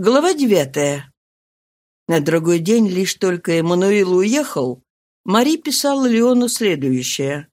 Глава девятая. На другой день, лишь только Эммануил уехал, Мари писала Леону следующее.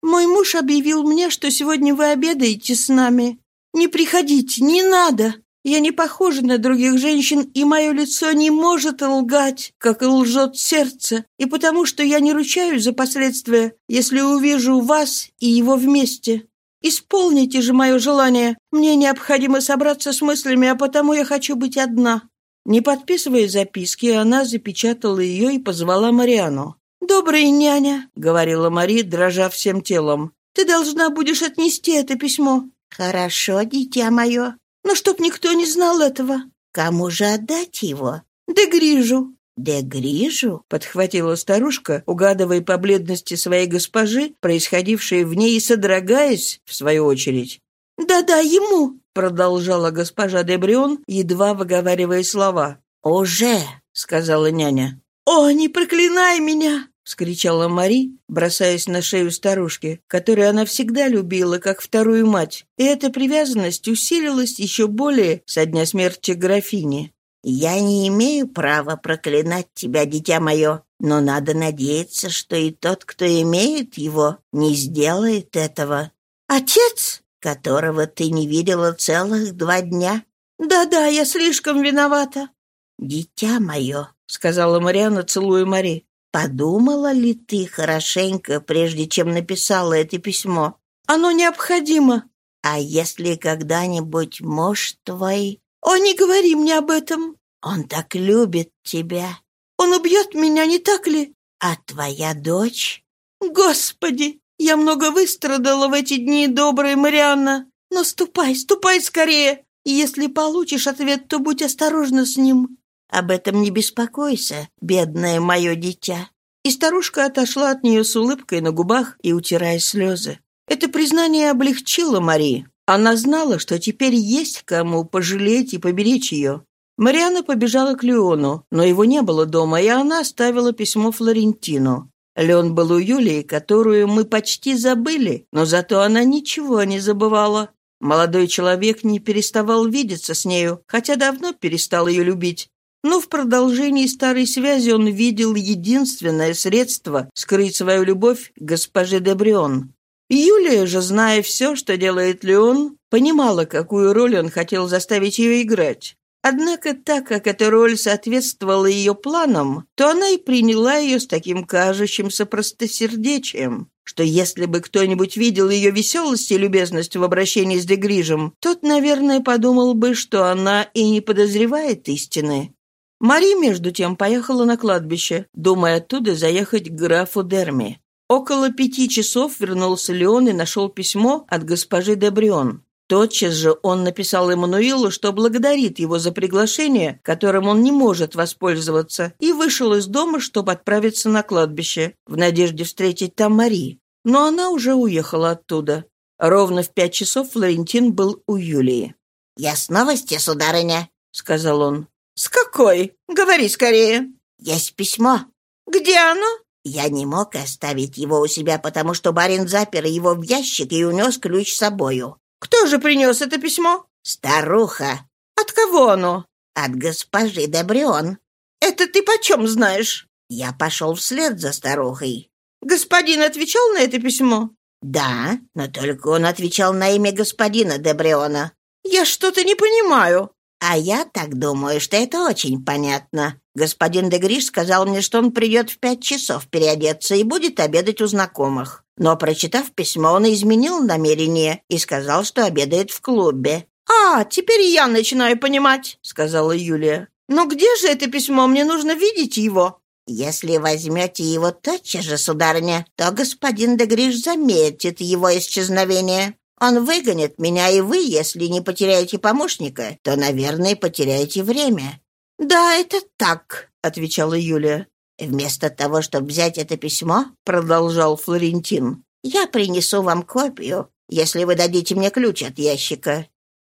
«Мой муж объявил мне, что сегодня вы обедаете с нами. Не приходите, не надо. Я не похожа на других женщин, и мое лицо не может лгать, как лжет сердце, и потому что я не ручаюсь за последствия, если увижу вас и его вместе. Исполните же мое желание. Мне необходимо собраться с мыслями, а потому я хочу быть одна». Не подписывая записки, она запечатала ее и позвала Мариану. «Добрая няня», — говорила Мари, дрожа всем телом. «Ты должна будешь отнести это письмо». «Хорошо, дитя мое. Но чтоб никто не знал этого». «Кому же отдать его?» «Да Грижу». «Да Грижу?» — подхватила старушка, угадывая по бледности своей госпожи, происходившее в ней и содрогаясь, в свою очередь. «Да-да, ему!» — продолжала госпожа Дебрион, едва выговаривая слова. «Уже!» — сказала няня. «О, не проклинай меня!» — вскричала Мари, бросаясь на шею старушки, которую она всегда любила, как вторую мать. И эта привязанность усилилась еще более со дня смерти графини. «Я не имею права проклинать тебя, дитя мое, но надо надеяться, что и тот, кто имеет его, не сделает этого». «Отец?» «Которого ты не видела целых два дня?» «Да-да, я слишком виновата». «Дитя мое», — сказала Мариана, целуя Мари, «подумала ли ты хорошенько, прежде чем написала это письмо?» «Оно необходимо». «А если когда-нибудь муж твой «О, не говори мне об этом!» «Он так любит тебя!» «Он убьет меня, не так ли?» «А твоя дочь?» «Господи! Я много выстрадала в эти дни, добрая Марианна! Но ступай, ступай скорее! Если получишь ответ, то будь осторожна с ним!» «Об этом не беспокойся, бедное мое дитя!» И старушка отошла от нее с улыбкой на губах и утирая слезы. Это признание облегчило Мари. Она знала, что теперь есть кому пожалеть и поберечь ее. Мариана побежала к Леону, но его не было дома, и она оставила письмо Флорентину. Леон был у Юлии, которую мы почти забыли, но зато она ничего не забывала. Молодой человек не переставал видеться с нею, хотя давно перестал ее любить. Но в продолжении старой связи он видел единственное средство скрыть свою любовь к госпоже Дебрион. Юлия же, зная все, что делает Леон, понимала, какую роль он хотел заставить ее играть. Однако, так как эта роль соответствовала ее планам, то она и приняла ее с таким кажущимся простосердечием, что если бы кто-нибудь видел ее веселость и любезность в обращении с Дегрижем, тот, наверное, подумал бы, что она и не подозревает истины. Мари, между тем, поехала на кладбище, думая оттуда заехать к графу Дерми. Около пяти часов вернулся Леон и нашел письмо от госпожи Дебрион. Тотчас же он написал Эммануилу, что благодарит его за приглашение, которым он не может воспользоваться, и вышел из дома, чтобы отправиться на кладбище, в надежде встретить там Мари. Но она уже уехала оттуда. Ровно в пять часов Флорентин был у Юлии. «Я с новости, сударыня», — сказал он. «С какой? Говори скорее». «Есть письмо». «Где оно?» Я не мог оставить его у себя, потому что барин запер его в ящик и унес ключ с собою. Кто же принес это письмо? Старуха. От кого оно? От госпожи Добрион. Это ты почем знаешь? Я пошел вслед за старухой. Господин отвечал на это письмо? Да, но только он отвечал на имя господина Дебриона. Я что-то не понимаю. А я так думаю, что это очень понятно. Господин Дегриш сказал мне, что он придет в пять часов переодеться и будет обедать у знакомых. Но, прочитав письмо, он изменил намерение и сказал, что обедает в клубе. «А, теперь я начинаю понимать», — сказала Юлия. «Но где же это письмо? Мне нужно видеть его». «Если возьмете его тотчас же, сударыня, то господин Дегриш заметит его исчезновение. Он выгонит меня, и вы, если не потеряете помощника, то, наверное, потеряете время». «Да, это так», — отвечала Юлия. «Вместо того, чтобы взять это письмо, — продолжал Флорентин, — я принесу вам копию, если вы дадите мне ключ от ящика».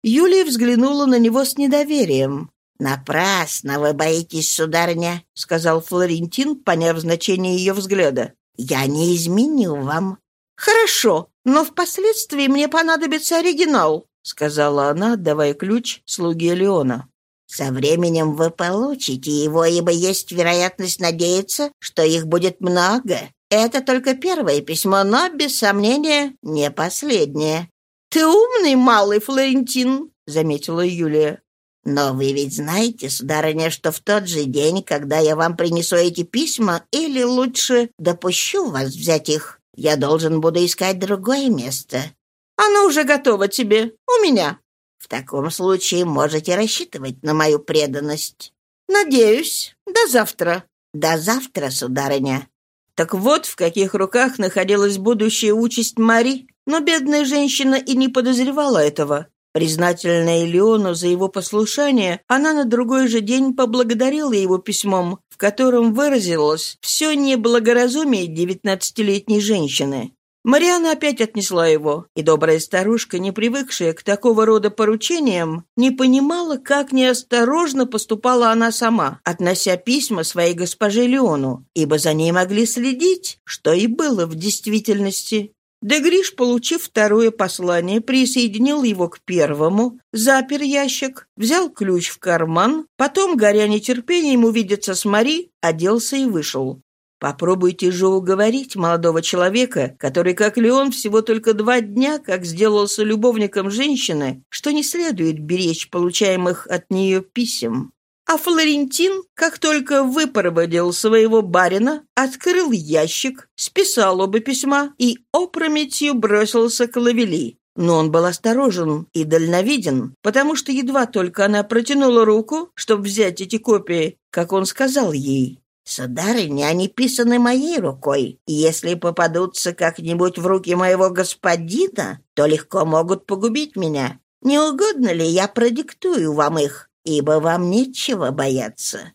Юлия взглянула на него с недоверием. «Напрасно вы боитесь, сударыня», — сказал Флорентин, поняв значение ее взгляда. «Я не изменю вам». «Хорошо, но впоследствии мне понадобится оригинал», — сказала она, отдавая ключ слуге Леона. Со временем вы получите его, ибо есть вероятность надеяться, что их будет много. Это только первое письмо, но, без сомнения, не последнее». «Ты умный, малый Флорентин», — заметила Юлия. «Но вы ведь знаете, сударыня, что в тот же день, когда я вам принесу эти письма, или лучше допущу вас взять их, я должен буду искать другое место». «Оно уже готово тебе. У меня». «В таком случае можете рассчитывать на мою преданность». «Надеюсь. До завтра». «До завтра, сударыня». Так вот, в каких руках находилась будущая участь Мари. Но бедная женщина и не подозревала этого. Признательная Леону за его послушание, она на другой же день поблагодарила его письмом, в котором выразилось все неблагоразумие девятнадцатилетней женщины. Мариана опять отнесла его, и добрая старушка, не привыкшая к такого рода поручениям, не понимала, как неосторожно поступала она сама, относя письма своей госпоже Леону, ибо за ней могли следить, что и было в действительности. Дегриш, получив второе послание, присоединил его к первому, запер ящик, взял ключ в карман, потом, горя нетерпением увидеться с Мари, оделся и вышел. Попробуйте же уговорить молодого человека, который, как Леон, всего только два дня, как сделался любовником женщины, что не следует беречь получаемых от нее писем. А Флорентин, как только выпроводил своего барина, открыл ящик, списал оба письма и опрометью бросился к Лавели. Но он был осторожен и дальновиден, потому что едва только она протянула руку, чтобы взять эти копии, как он сказал ей. «Сударыня, они писаны моей рукой, если попадутся как-нибудь в руки моего господина, то легко могут погубить меня. Не угодно ли я продиктую вам их? Ибо вам нечего бояться».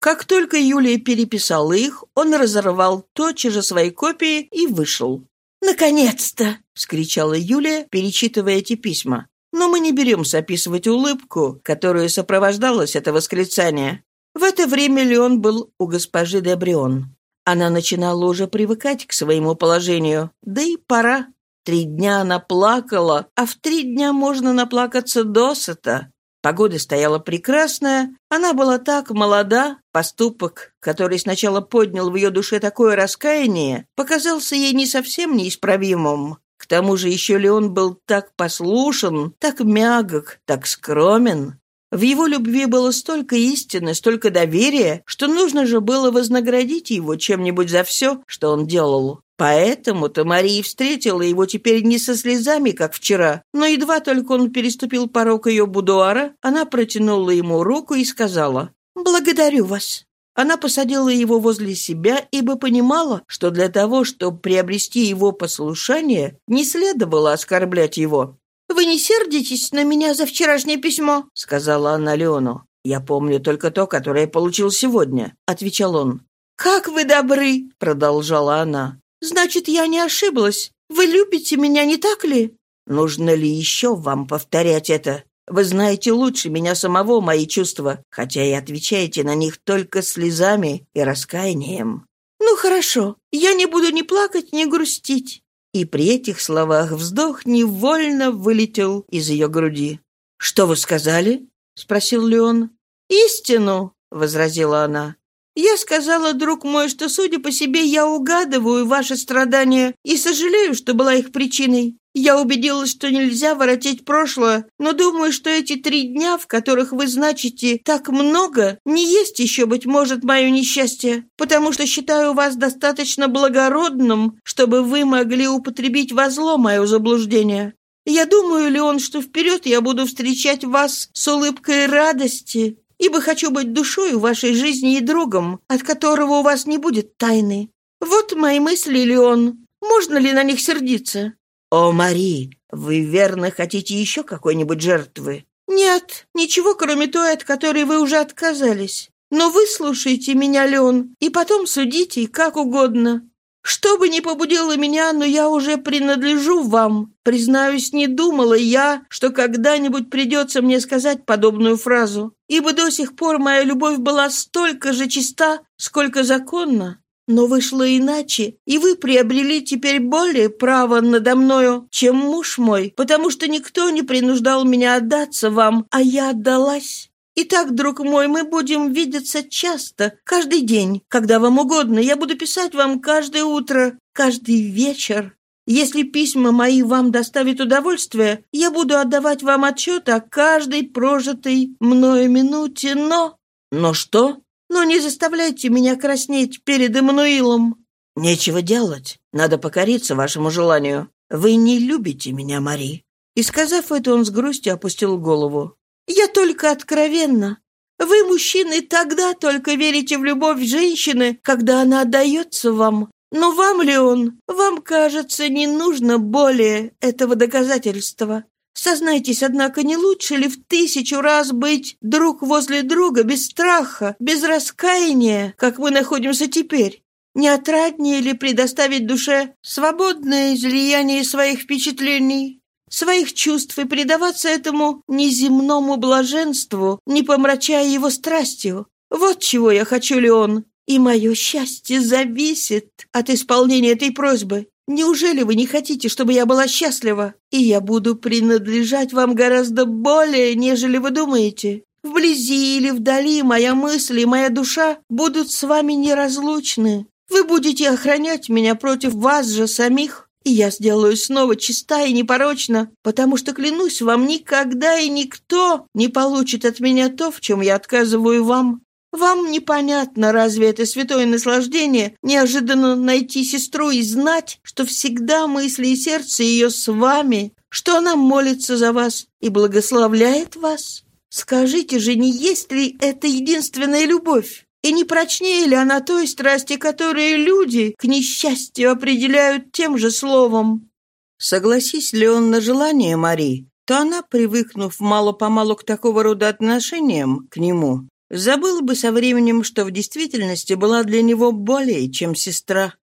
Как только Юлия переписала их, он разорвал тотчас же свои копии и вышел. «Наконец-то!» — вскричала Юлия, перечитывая эти письма. Но мы не беремся описывать улыбку, которую сопровождалось это восклицание. В это время Леон был у госпожи Дебрион. Она начинала уже привыкать к своему положению, да и пора. Три дня она плакала, а в три дня можно наплакаться досыта. Погода стояла прекрасная, она была так молода, поступок, который сначала поднял в ее душе такое раскаяние, показался ей не совсем неисправимым. К тому же еще Леон был так послушен, так мягок, так скромен. В его любви было столько истины, столько доверия, что нужно же было вознаградить его чем-нибудь за все, что он делал. Поэтому-то Мария встретила его теперь не со слезами, как вчера, но едва только он переступил порог ее будуара, она протянула ему руку и сказала «Благодарю вас». Она посадила его возле себя, ибо понимала, что для того, чтобы приобрести его послушание, не следовало оскорблять его. «Вы не сердитесь на меня за вчерашнее письмо?» — сказала она Леону. «Я помню только то, которое я получил сегодня», — отвечал он. «Как вы добры!» — продолжала она. «Значит, я не ошиблась. Вы любите меня, не так ли?» «Нужно ли еще вам повторять это? Вы знаете лучше меня самого мои чувства, хотя и отвечаете на них только слезами и раскаянием». «Ну, хорошо. Я не буду ни плакать, ни грустить». И при этих словах вздох невольно вылетел из ее груди. «Что вы сказали?» — спросил Леон. «Истину», — возразила она. Я сказала, друг мой, что, судя по себе, я угадываю ваши страдания и сожалею, что была их причиной. Я убедилась, что нельзя воротить прошлое, но думаю, что эти три дня, в которых вы значите так много, не есть еще, быть может, мое несчастье, потому что считаю вас достаточно благородным, чтобы вы могли употребить во зло мое заблуждение. Я думаю, Леон, что вперед я буду встречать вас с улыбкой радости, ибо хочу быть душой в вашей жизни и другом, от которого у вас не будет тайны. Вот мои мысли, Леон. Можно ли на них сердиться?» «О, Мари, вы верно хотите еще какой-нибудь жертвы?» «Нет, ничего, кроме той, от которой вы уже отказались. Но выслушайте меня, Леон, и потом судите, как угодно. Что бы ни побудило меня, но я уже принадлежу вам. Признаюсь, не думала я, что когда-нибудь придется мне сказать подобную фразу, ибо до сих пор моя любовь была столько же чиста, сколько законна. Но вышло иначе, и вы приобрели теперь более право надо мною, чем муж мой, потому что никто не принуждал меня отдаться вам, а я отдалась. Итак, друг мой, мы будем видеться часто, каждый день, когда вам угодно. Я буду писать вам каждое утро, каждый вечер. Если письма мои вам доставят удовольствие, я буду отдавать вам отчет о каждой прожитой мною минуте, но... Но что? Но не заставляйте меня краснеть перед Эммануилом. Нечего делать. Надо покориться вашему желанию. Вы не любите меня, Мари. И сказав это, он с грустью опустил голову. Я только откровенно. Вы, мужчины, тогда только верите в любовь женщины, когда она отдается вам. Но вам ли он? Вам, кажется, не нужно более этого доказательства. Сознайтесь, однако, не лучше ли в тысячу раз быть друг возле друга без страха, без раскаяния, как мы находимся теперь? Не отраднее ли предоставить душе свободное излияние своих впечатлений, своих чувств и предаваться этому неземному блаженству, не помрачая его страстью? Вот чего я хочу, Леон, и мое счастье зависит от исполнения этой просьбы. Неужели вы не хотите, чтобы я была счастлива? И я буду принадлежать вам гораздо более, нежели вы думаете. Вблизи или вдали моя мысль и моя душа будут с вами неразлучны. Вы будете охранять меня против вас же самих, и я сделаю снова чиста и непорочна, потому что, клянусь вам, никогда и никто не получит от меня то, в чем я отказываю вам. Вам непонятно, разве это святое наслаждение неожиданно найти сестру и знать, что всегда мысли и сердце ее с вами, что она молится за вас и благословляет вас? Скажите же, не есть ли это единственная любовь? И не прочнее ли она той страсти, которую люди, к несчастью, определяют тем же словом? Согласись ли он на желание Мари, то она, привыкнув мало-помалу к такого рода отношениям к нему, Забыл бы со временем, что в действительности была для него более, чем сестра.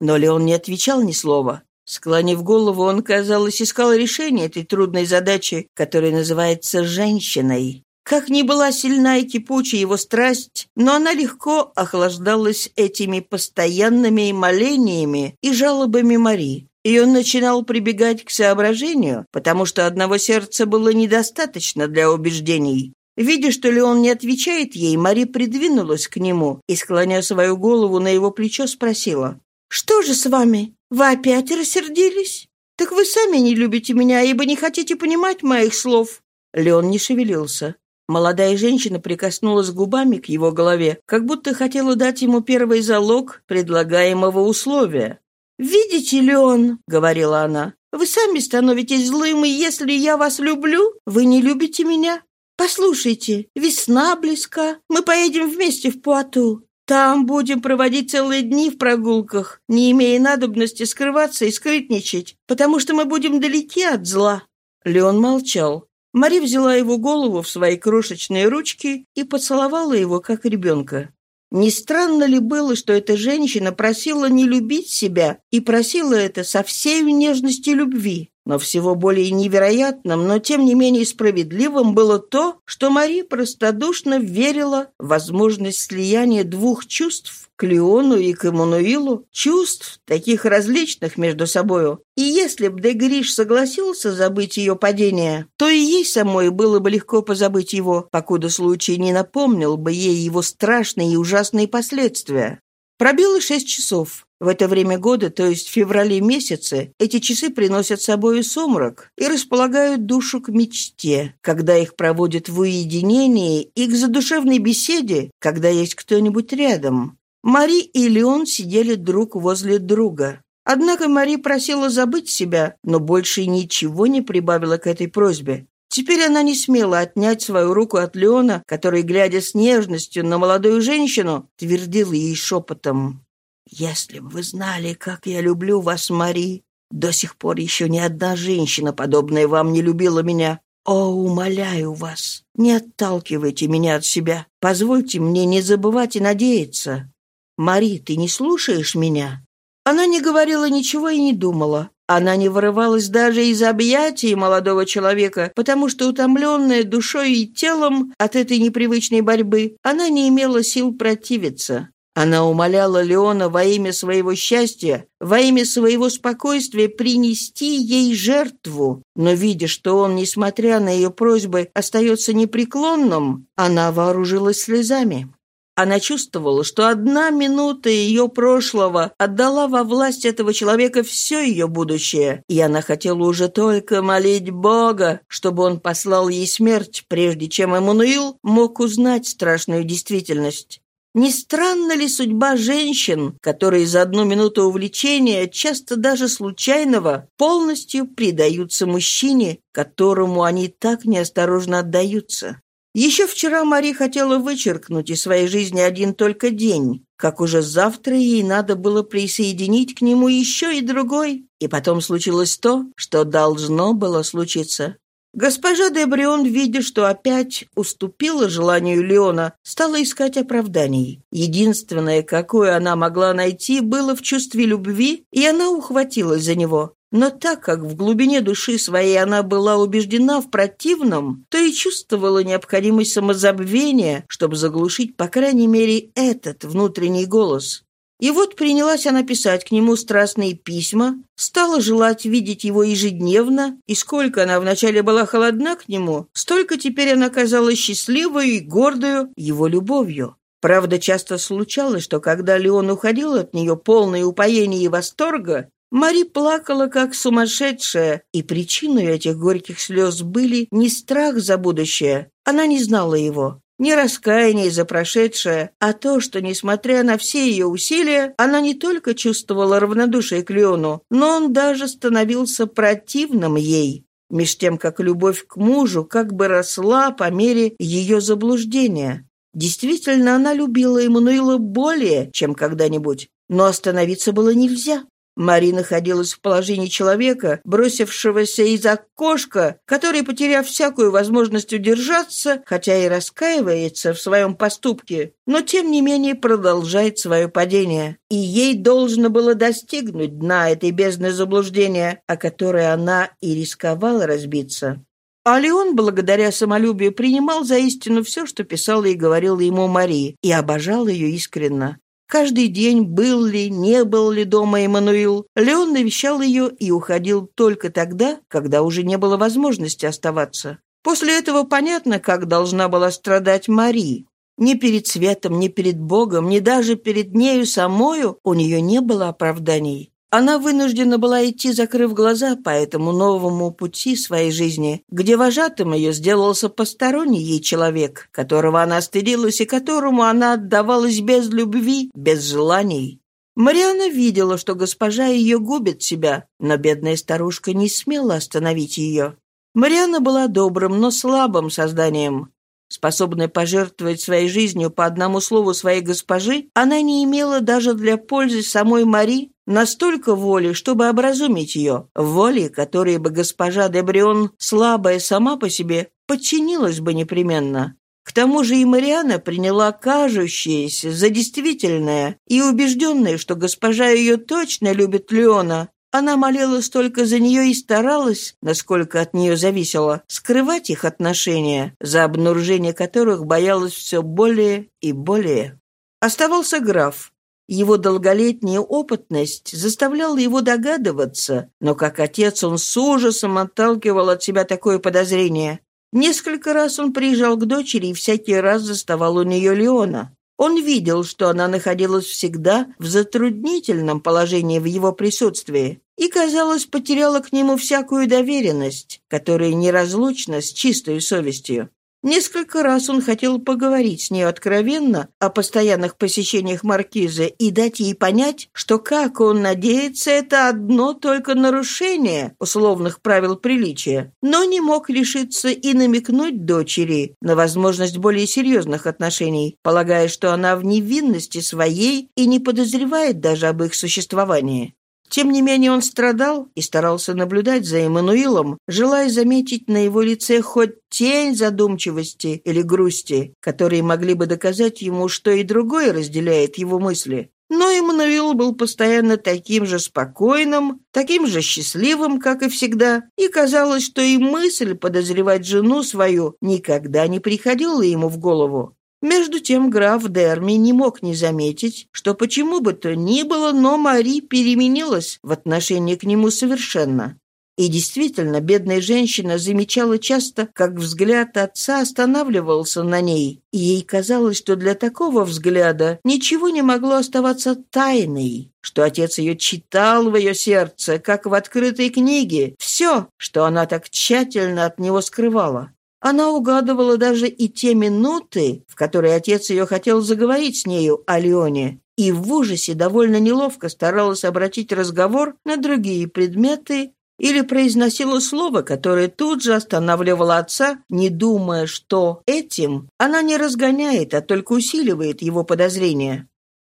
Но Леон не отвечал ни слова. Склонив голову, он, казалось, искал решение этой трудной задачи, которая называется «женщиной». Как ни была сильна и кипуча его страсть, но она легко охлаждалась этими постоянными молениями и жалобами Мари. И он начинал прибегать к соображению, потому что одного сердца было недостаточно для убеждений. Видя, что Леон не отвечает ей, Мари придвинулась к нему и, склоня свою голову на его плечо, спросила. «Что же с вами? Вы опять рассердились? Так вы сами не любите меня, ибо не хотите понимать моих слов». Леон не шевелился. Молодая женщина прикоснулась губами к его голове, как будто хотела дать ему первый залог предлагаемого условия. «Видите, Леон», — говорила она, — «вы сами становитесь злым, и если я вас люблю, вы не любите меня. «Послушайте, весна близка. Мы поедем вместе в Пуату. Там будем проводить целые дни в прогулках, не имея надобности скрываться и скрытничать, потому что мы будем далеки от зла». Леон молчал. Мари взяла его голову в свои крошечные ручки и поцеловала его, как ребенка. Не странно ли было, что эта женщина просила не любить себя и просила это со всей нежностью любви? Но всего более невероятным, но тем не менее справедливым было то, что Мари простодушно верила в возможность слияния двух чувств к Леону и к Эммануилу, чувств, таких различных между собою. И если б Дегриш согласился забыть ее падение, то и ей самой было бы легко позабыть его, покуда случай не напомнил бы ей его страшные и ужасные последствия. Пробило шесть часов. В это время года, то есть в феврале месяце, эти часы приносят с собой сумрак и располагают душу к мечте, когда их проводят в уединении, и к задушевной беседе, когда есть кто-нибудь рядом. Мари и Леон сидели друг возле друга. Однако Мари просила забыть себя, но больше ничего не прибавила к этой просьбе. Теперь она не смела отнять свою руку от Леона, который, глядя с нежностью на молодую женщину, твердил ей шепотом. «Если бы вы знали, как я люблю вас, Мари, до сих пор еще ни одна женщина, подобная вам, не любила меня. О, умоляю вас, не отталкивайте меня от себя. Позвольте мне не забывать и надеяться. Мари, ты не слушаешь меня?» Она не говорила ничего и не думала. Она не вырывалась даже из объятий молодого человека, потому что, утомленная душой и телом от этой непривычной борьбы, она не имела сил противиться. Она умоляла Леона во имя своего счастья, во имя своего спокойствия принести ей жертву, но, видя, что он, несмотря на ее просьбы, остается непреклонным, она вооружилась слезами. Она чувствовала, что одна минута ее прошлого отдала во власть этого человека все ее будущее, и она хотела уже только молить Бога, чтобы он послал ей смерть, прежде чем Эммануил мог узнать страшную действительность. Не странна ли судьба женщин, которые за одну минуту увлечения, часто даже случайного, полностью предаются мужчине, которому они так неосторожно отдаются? Еще вчера Мари хотела вычеркнуть из своей жизни один только день, как уже завтра ей надо было присоединить к нему еще и другой. И потом случилось то, что должно было случиться. Госпожа де Брион, видя, что опять уступила желанию Леона, стала искать оправданий. Единственное, какое она могла найти, было в чувстве любви, и она ухватилась за него. Но так как в глубине души своей она была убеждена в противном, то и чувствовала необходимость самозабвения, чтобы заглушить, по крайней мере, этот внутренний голос. И вот принялась она писать к нему страстные письма, стала желать видеть его ежедневно, и сколько она вначале была холодна к нему, столько теперь она казалась счастливой и гордою его любовью. Правда, часто случалось, что когда Леон уходил от нее полное упоения и восторга, Мари плакала, как сумасшедшая, и причиной этих горьких слез были не страх за будущее, она не знала его, не раскаяние за прошедшее, а то, что, несмотря на все ее усилия, она не только чувствовала равнодушие к Леону, но он даже становился противным ей, меж тем, как любовь к мужу как бы росла по мере ее заблуждения. Действительно, она любила Эммануила более, чем когда-нибудь, но остановиться было нельзя. Мари находилась в положении человека, бросившегося из окошка, который, потеряв всякую возможность удержаться, хотя и раскаивается в своем поступке, но тем не менее продолжает свое падение. И ей должно было достигнуть дна этой бездны заблуждения, о которой она и рисковала разбиться. А Леон, благодаря самолюбию, принимал за истину все, что писала и говорила ему Мари, и обожал ее искренно. Каждый день, был ли, не был ли дома Эммануил, Леон навещал ее и уходил только тогда, когда уже не было возможности оставаться. После этого понятно, как должна была страдать Мари. Ни перед светом, ни перед Богом, ни даже перед нею самою у нее не было оправданий. Она вынуждена была идти, закрыв глаза по этому новому пути своей жизни, где вожатым ее сделался посторонний ей человек, которого она стыдилась и которому она отдавалась без любви, без желаний. Мариана видела, что госпожа ее губит себя, но бедная старушка не смела остановить ее. Мариана была добрым, но слабым созданием. Способная пожертвовать своей жизнью по одному слову своей госпожи, она не имела даже для пользы самой Мари Настолько воли, чтобы образумить ее, воли, которой бы госпожа де Брион, слабая сама по себе, подчинилась бы непременно. К тому же и Мариана приняла кажущееся за действительное и убежденная, что госпожа ее точно любит Леона. Она молилась только за нее и старалась, насколько от нее зависело, скрывать их отношения, за обнаружение которых боялась все более и более. Оставался граф, его долголетняя опытность заставляла его догадываться, но как отец он с ужасом отталкивал от себя такое подозрение. Несколько раз он приезжал к дочери и всякий раз заставал у нее Леона. Он видел, что она находилась всегда в затруднительном положении в его присутствии и, казалось, потеряла к нему всякую доверенность, которая неразлучна с чистой совестью. Несколько раз он хотел поговорить с ней откровенно о постоянных посещениях маркиза и дать ей понять, что, как он надеется, это одно только нарушение условных правил приличия, но не мог решиться и намекнуть дочери на возможность более серьезных отношений, полагая, что она в невинности своей и не подозревает даже об их существовании. Тем не менее он страдал и старался наблюдать за Эммануилом, желая заметить на его лице хоть тень задумчивости или грусти, которые могли бы доказать ему, что и другое разделяет его мысли. Но Эммануил был постоянно таким же спокойным, таким же счастливым, как и всегда, и казалось, что и мысль подозревать жену свою никогда не приходила ему в голову. Между тем граф Дерми не мог не заметить, что почему бы то ни было, но Мари переменилась в отношении к нему совершенно. И действительно, бедная женщина замечала часто, как взгляд отца останавливался на ней, и ей казалось, что для такого взгляда ничего не могло оставаться тайной, что отец ее читал в ее сердце, как в открытой книге, все, что она так тщательно от него скрывала. Она угадывала даже и те минуты, в которые отец ее хотел заговорить с нею о Леоне, и в ужасе довольно неловко старалась обратить разговор на другие предметы или произносила слово, которое тут же останавливало отца, не думая, что этим она не разгоняет, а только усиливает его подозрения.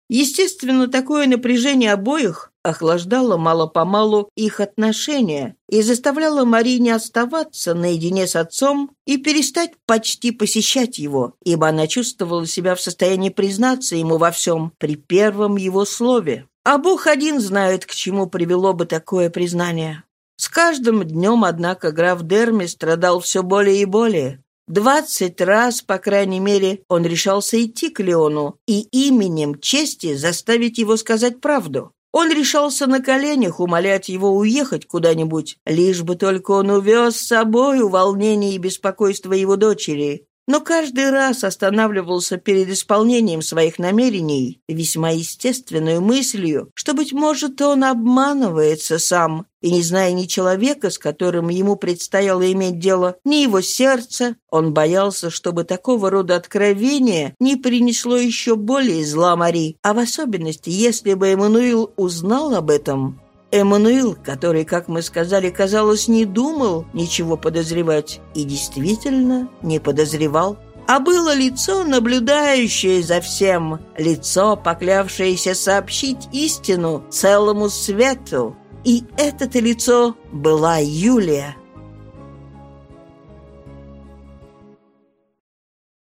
Естественно, такое напряжение обоих охлаждало мало-помалу их отношения и заставляло Мари не оставаться наедине с отцом и перестать почти посещать его, ибо она чувствовала себя в состоянии признаться ему во всем при первом его слове. А Бог один знает, к чему привело бы такое признание. С каждым днем, однако, граф Дерми страдал все более и более. Двадцать раз, по крайней мере, он решался идти к Леону и именем чести заставить его сказать правду. Он решался на коленях умолять его уехать куда-нибудь, лишь бы только он увез с собой волнение и беспокойство его дочери но каждый раз останавливался перед исполнением своих намерений весьма естественной мыслью, что, быть может, он обманывается сам, и, не зная ни человека, с которым ему предстояло иметь дело, ни его сердца, он боялся, чтобы такого рода откровение не принесло еще более зла Мари, а в особенности, если бы Эммануил узнал об этом, Эммануил, который, как мы сказали, казалось, не думал ничего подозревать, и действительно не подозревал. А было лицо, наблюдающее за всем, лицо, поклявшееся сообщить истину целому свету. И это лицо была Юлия.